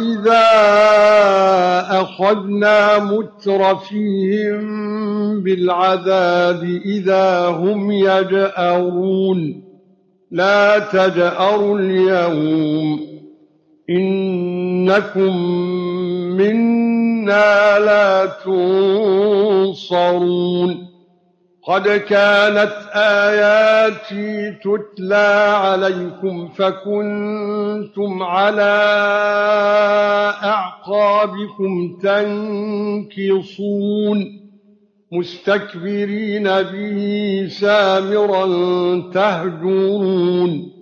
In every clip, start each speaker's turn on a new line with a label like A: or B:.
A: إذا أخذنا مترفيهم بالعذاب إذا هم يجأرون لا تجأروا اليوم إنكم منا لا تنصرون قد كانت آياتي تتلى عليكم فكنتم على أعقابكم تنكصون مستكبرين به سامرا تهجرون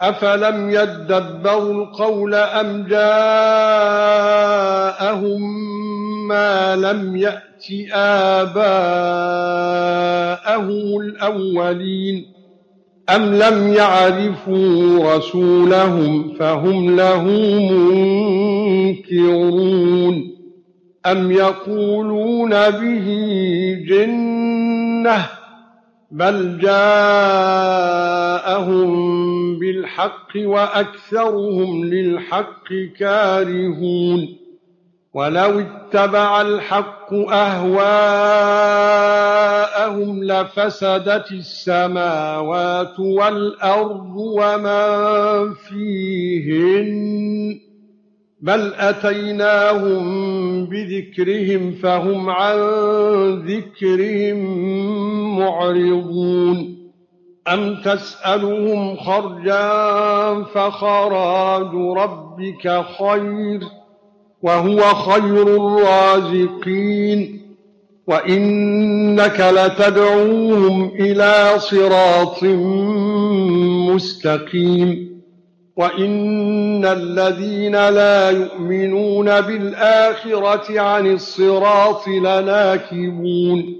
A: أفلم يدبروا القول أم جاءهم ما لم يأت آباءهم الأولين أم لم يعرفوا رسولهم فهم له منكرون أم يقولون به جنة بل جاءهم بالحق وأكثرهم للحق كارهون ولو اتبع الحق أهواءهم لفسدت السماوات والأرض ومن فيهن بل أتيناهم بذكرهم فهم عن ذكرهم معرضون أم تسألهم خرجا فخراج ربك خير وهو خير الرازقين وإنك لتدعوهم إلى صراط مستقيم وإن الذين لا يؤمنون بالآخرة عن الصراط لناكبون